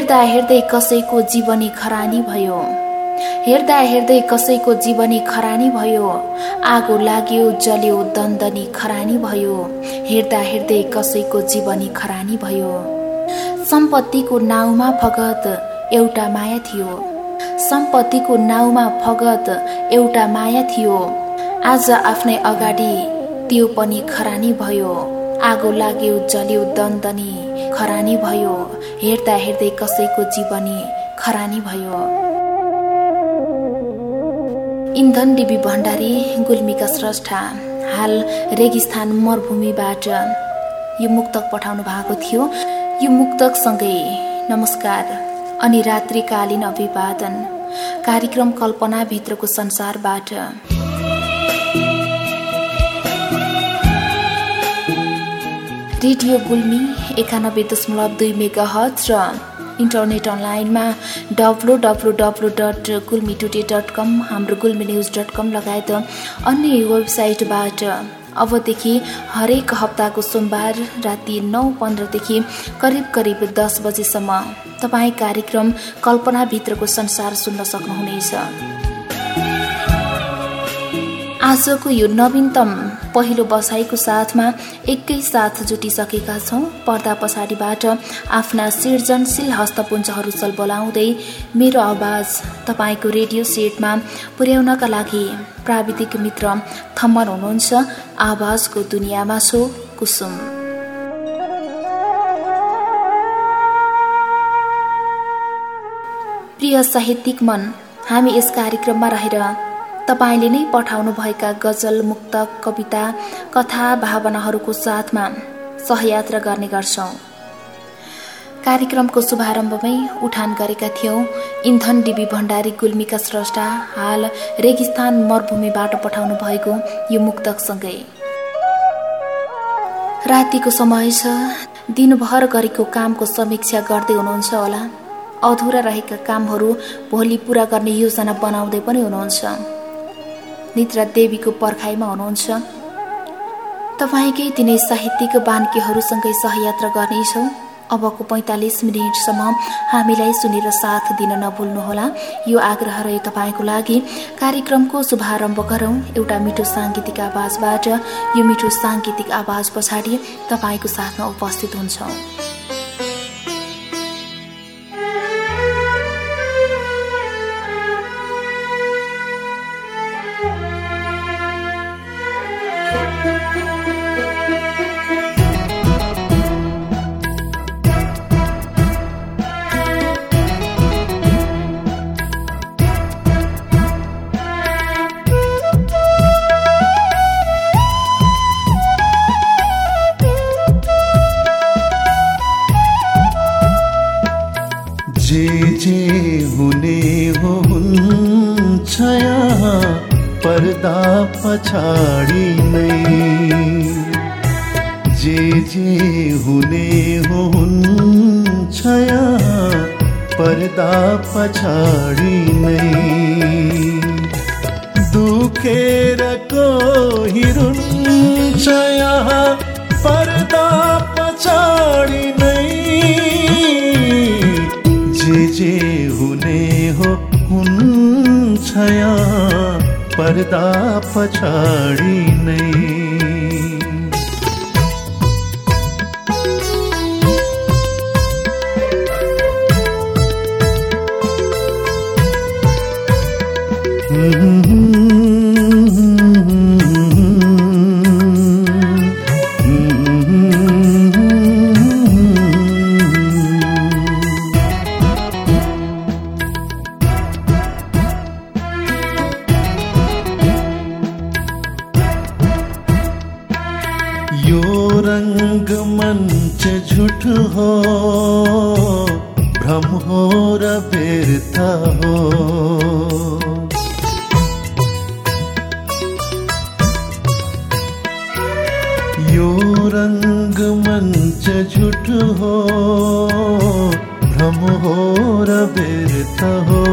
हेर्दा हेर्दै कसैको जीवनी खरानी भयो। हेर्दा हेर्दै कसैको जीवनी खरानी भयो। आगो लाग्यो जल्यो दन्दनी खरानी भयो। हेर्दा हेर्दै कसैको जीवनी खरानी भयो। सम्पत्तिको नाउँमा फगत एउटा माया थियो। सम्पत्तिको नाउँमा फगत एउटा माया थियो। आज आफ्नै अगाडि त्यो पनि खरानी भयो। आगो लाग्यो जल्यो दन्दनी खरानी भयो। हेर्दा हेर्दै कसैको जीवनी खरानी भयो। इन्धन डिबी भण्डारी गुल्मीका स्रष्टा हाल रेगिस्थान मरुभूमिबाट यो मुक्तक पठाउनु भएको थियो। यो मुक्तकसँगै नमस्कार अनि रात्रिकालीन अभिवादन कार्यक्रम कल्पनाभित्रको संसारबाट रेडियो गुल्मी एकानब्बे दशमलव दुई मेगा हज र इन्टरनेट अनलाइनमा W W W dot Gulmi today dot com हाम्रो गुल्मी न्युज डट कम लगायत अन्य वेबसाइटबाट अबदेखि हरेक हप्ताको सोमबार राति नौ पन्ध्रदेखि करिब करिब दस बजेसम्म तपाईँ कार्यक्रम कल्पनाभित्रको संसार सुन्न सक्नुहुनेछ। आजको यो नवीनतम पहिलो बसाइको साथमा एकै साथ जुटिसकेका छौँ। पर्दा पछाडिबाट आफ्ना सृजनशील हस्तपुञ्जहरू बोलाउँदै मेरो आवाज तपाईँको रेडियो सेटमा पुर्याउनका लागि प्राविधिक मित्र थम्मन हुनुहुन्छ। आवाजको दुनियाँमा सो कुसुम। प्रिय साहित्यिक मन हामी यस कार्यक्रममा रहेर तपाईँले नै पठाउनुभएका गजल मुक्त कविता कथा भावनाहरूको साथमा सहयात्रा गर्ने गर्छौँ। कार्यक्रमको शुभारम्भमै उठान गरेका थियौँ इन्धन डिबी भण्डारी गुल्मीका स्रष्टा हाल रेगिस्तान मरुभूमिबाट पठाउनु भएको यो मुक्तकसँगै। रातिको समय छ दिनभर गरेको कामको समीक्षा गर्दै हुनुहुन्छ होला। अधुरा रहेका कामहरू भोलि पूरा गर्ने योजना बनाउँदै पनि हुनुहुन्छ। निद्रा देवीको पर्खाइमा हुनुहुन्छ। तपाईँकै तिनै साहित्यिक बान्कीहरूसँगै सहयात्रा गर्नेछौँ। अबको पैँतालिस मिनटसम्म हामीलाई सुनेर साथ दिन नभुल्नुहोला। यो आग्रह रहे तपाईँको लागि कार्यक्रमको शुभारम्भ गरौँ। एउटा मिठो साङ्गीतिक आवाजबाट यो मिठो साङ्गीतिक आवाज पछाडि तपाईँको साथमा उपस्थित हुन्छौँ। पछाडि नै जे जे हुने हो हुन्छ पर्दा पछाडि नै दुखेर कोही रुन्छ पर्दा पछाडि नै जे जे हुने हो हुन्छ पर्दा पछाड़ी नहीं mm -hmm. फिरता हो। यो रंग मंच झूठ हो भ्रम हो रबिरता हो।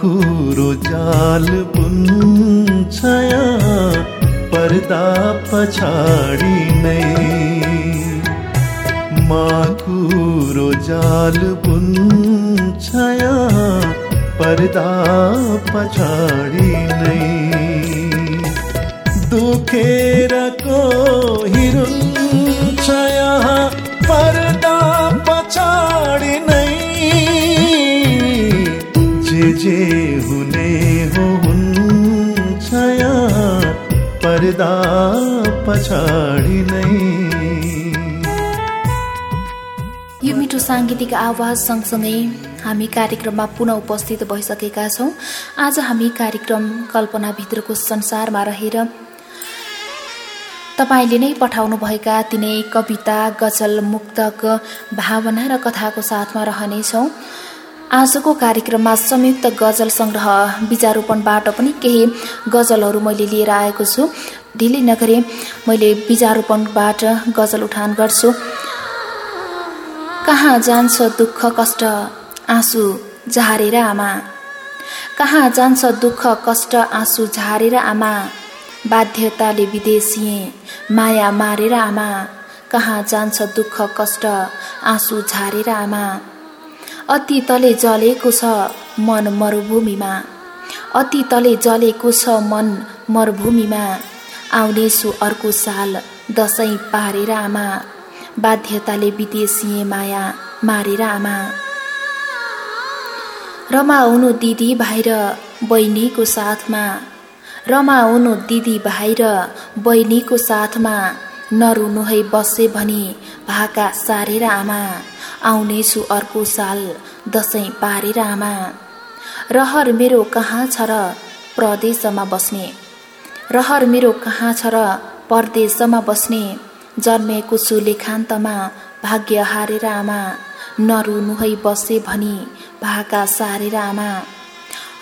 कुरो जाल बुन्छ पर्दा पछाडि नै। माकुरो जाल बुन्छ पर्दा पछाडि नै। दुखेरको हिरो छया जे हुने हो छाया पर्दा पछाडि नै। यो मिठो साङ्गीतिक आवाज सँगसँगै हामी कार्यक्रममा पुनः उपस्थित भइसकेका छौँ। आज हामी कार्यक्रम कल्पनाभित्रको संसारमा रहेर तपाईँले नै पठाउनुभएका तिनै कविता गजल मुक्तक भावना र कथाको साथमा रहनेछौँ। आजको कार्यक्रममा संयुक्त गजल सङ्ग्रह बिजारोपणबाट पनि केही गजलहरू मैले लिएर आएको छु। ढिलै नगरे मैले बिजारोपणबाट गजल उठान गर्छु। कहाँ जान्छ दुःख कष्ट आँसु झारेर आमा? कहाँ जान्छ दुःख कष्ट आँसु झारेर आमा? बाध्यताले विदेशिए माया मारेर आमा। कहाँ जान्छ दुःख कष्ट आँसु झारेर आमा? अति तले जलेको छ मन मरुभूमिमा। अति तले जलेको छ मन मरुभूमिमा। आउनेछु अर्को साल दसैँ पारेर आमा। बाध्यताले विदेशी माया मारेर आमा। रमाउनु दिदी भाइ र बहिनीको साथमा। रमाउनु दिदी भाइ र बहिनीको साथमा। नरुनु है बसे भनी भाका सारेर आमा। आउनेछु अर्को साल दसैँ पारेर आमा रहर मेरो कहाँ छ र प्रदेशमा बस्ने? रहर मेरो कहाँ छ र परदेशमा बस्ने? जन्मेको छु लेखान्तमा भाग्य हारेर आमा नरुनु है बसे भनी भाका सारेर आमा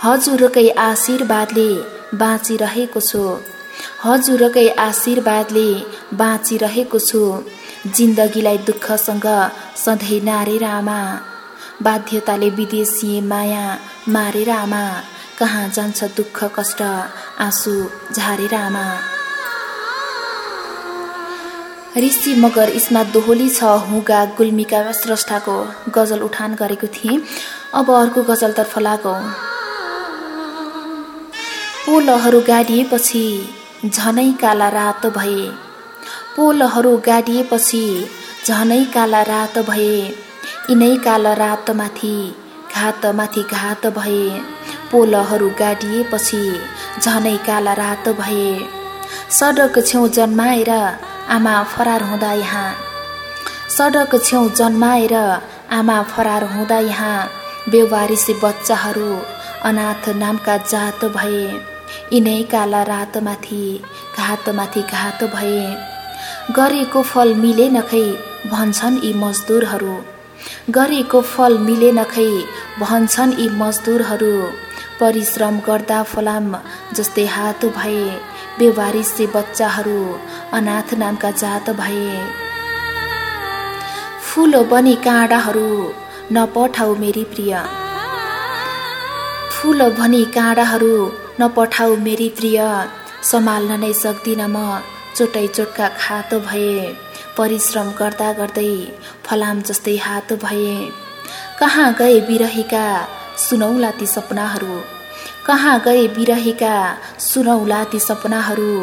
हजुरकै आशीर्वादले बाँचिरहेको छु। हजुरकै आशीर्वादले बाँचिरहेको छु। जिन्दगीलाई दुःखसँग सधैँ नारेर आमा बाध्यताले विदेशी माया मारेर आमा कहाँ जान्छ दुःख कष्ट आँसु झारेर आमा ऋषि मगर इसमा दोहोली छ हुगा गुल्मीका स्रष्टाको गजल उठान गरेको थिएँ। अब अर्को गजलतर्फ लागौ। पोलहरू गाडिएपछि झनै काला रात भए। पोलहरू गाडिएपछि झनै काला रात भए। यिनै काला रातमाथि घातमाथि घात भए। पोलहरू गाडिएपछि झनै काला रात भए। सडक छेउ जन्माएर आमा फरार हुँदा यहाँ। सडक छेउ जन्माएर आमा फरार हुँदा यहाँ। बेवारिसी बच्चाहरू अनाथ नामका जात भए। यिनै काला रातमाथि घातमाथि घात भए। गरेको फल मिले नखै भन्छन् यी मजदुरहरू। गरेको फल मिले नखै भन्छन् यी मजदुरहरू। परिश्रम गर्दा फलाम जस्तै हात भए। बेवारिसे बच्चाहरू अनाथ नामका जात भए। फुल बनी काँडाहरू नपठाउ मेरी प्रिय। फुल भनी काँडाहरू नपठाउ मेरी प्रिय सम्हाल्न नै सक्दिनँ म। चोटै चोटका खात भए परिश्रम गर्दा गर्दै फलाम जस्तै हात भए। कहाँ गए बिरहीका सुनौला ती सपनाहरू? कहाँ गए बिरहेका सुनौला ती सपनाहरू?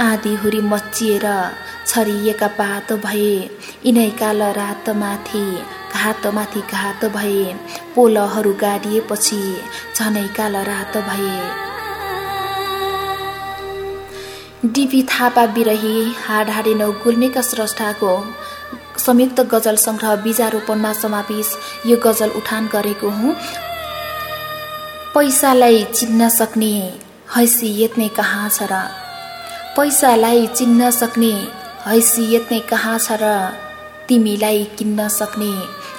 आधी हुरी मचिएर छरिएका पात भए यिनै काल रातमाथि घातमाथि घात भए पोलहरू गाडिएपछि झनै काल रात भए। डिबी थापा बिरही हाड हाडेनौ गुल्मेका स्रष्टाको संयुक्त गजल सङ्ग्रह बिजारोपणमा समावेश यो गजल उठान गरेको हुँ। पैसालाई चिन्न सक्ने हैसियत नै कहाँ छ र? पैसालाई चिन्न सक्ने हैसियत नै कहाँ छ र? तिमीलाई किन्न सक्ने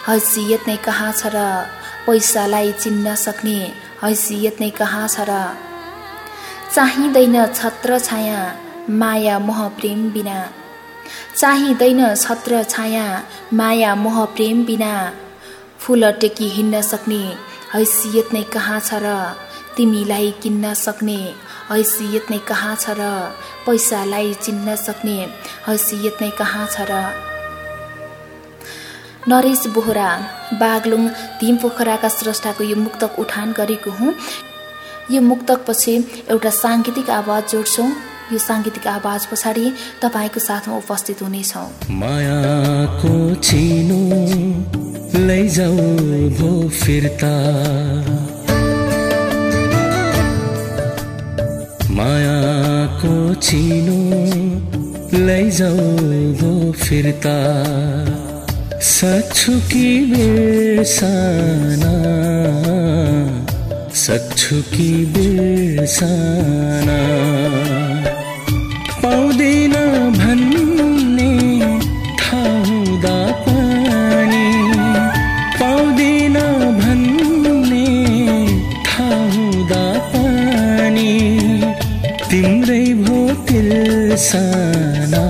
हैसियत नै कहाँ छ र? पैसालाई चिन्न सक्ने हैसियत नै कहाँ छ र? चाहिँदैन छत्र छाया माया मोह प्रेम बिना। चाहिँदैन छत्र छाया माया मोह प्रेम बिना। फुल टेकी हिँड्न सक्ने हैसियत नै कहाँ छ र? तिमीलाई किन्न सक्ने हैसियत नै कहाँ छ र? पैसालाई चिन्न सक्ने हैसियत नै कहाँ छ र? नरेश बोहरा बागलुङ धिम पोखराका स्रष्टाको यो मुक्तक उठान गरेको हुँ। यो मुक्तक पछि एउटा साङ्गीतिक आवाज जोड्छौँ। यो साङ्गीतिक आवाज पछाडि तपाईँको साथमा उपस्थित हुनेछौँ। मायाको चिनो लैजाऊ भो फिर्ता। मायाको लैजाऊ भो फिर्ता। सक्छु कि बिर्सना? सक्छु कि बिर्सना। पाउँदैन भन्ने ठाउँदा पनि। पाउँदैन भन्ने ठाउँदा पनि। तिम्रै भो तिर्सना।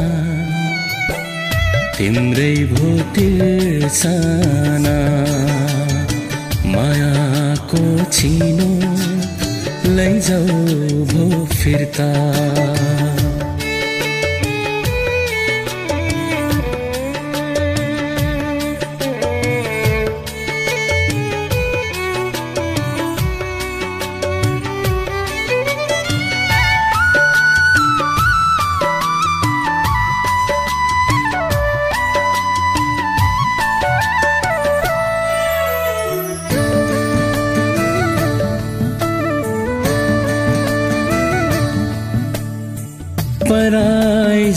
तिम्रै भो तिर्सना। मायाको छिनो लैजाऊ भो फिर्ता।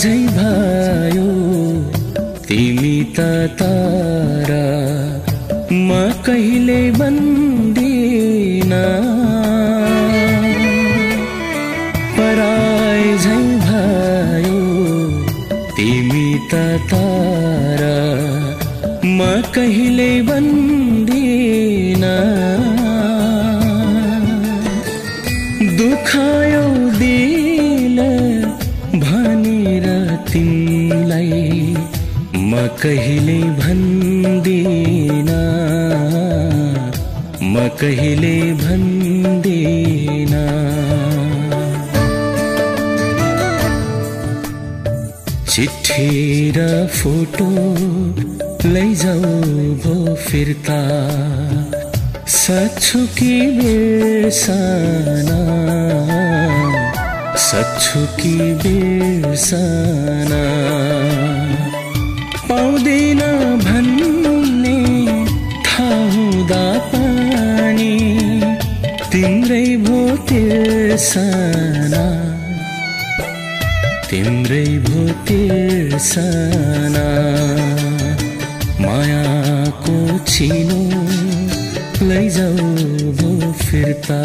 झै भयो तिमी त तारा म कहिले बन्दिन? पराई झै भयो तिमी त तारा म कहिले बन्दिन? दुखायो कहिले भन्दिन? म कहिले भन्दिन? चिठी र फोटो लैजाऊ भो फिर्ता। सक्छु कि बिर्सना? सक्छु कि बिर्सना? पाउँदैन भन्ने ठाउँदा पनि। तिम्रै भो तिर्सना। तिम्रै भो तिर्सना। मायाको छिनो लैजाऊ भो फिर्ता।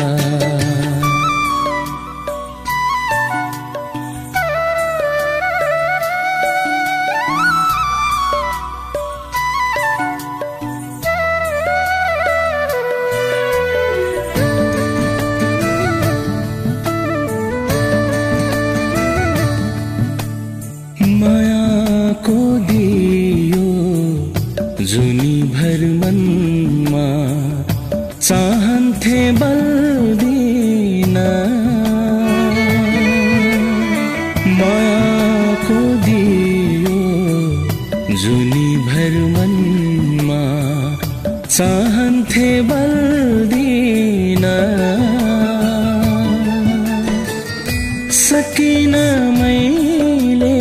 सकिन। मैले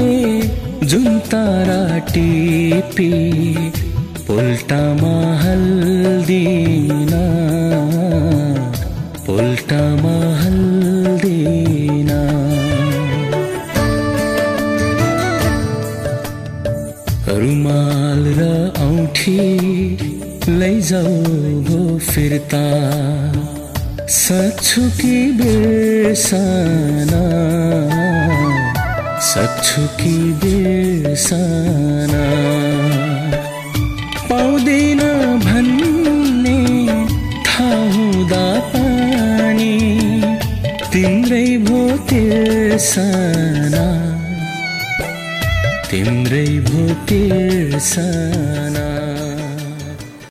जुन तारा टिपी पोल्टामा हल्दिन पोल्टामा हल्दिन रुमाल र औठी लैजाऊ फिर्ता। सक्छु कि बिर्सना सक्छु कि पाउँदैन भन्ने पनि तिम्रै भो तिर्सना तिम्रै भो तिर्सना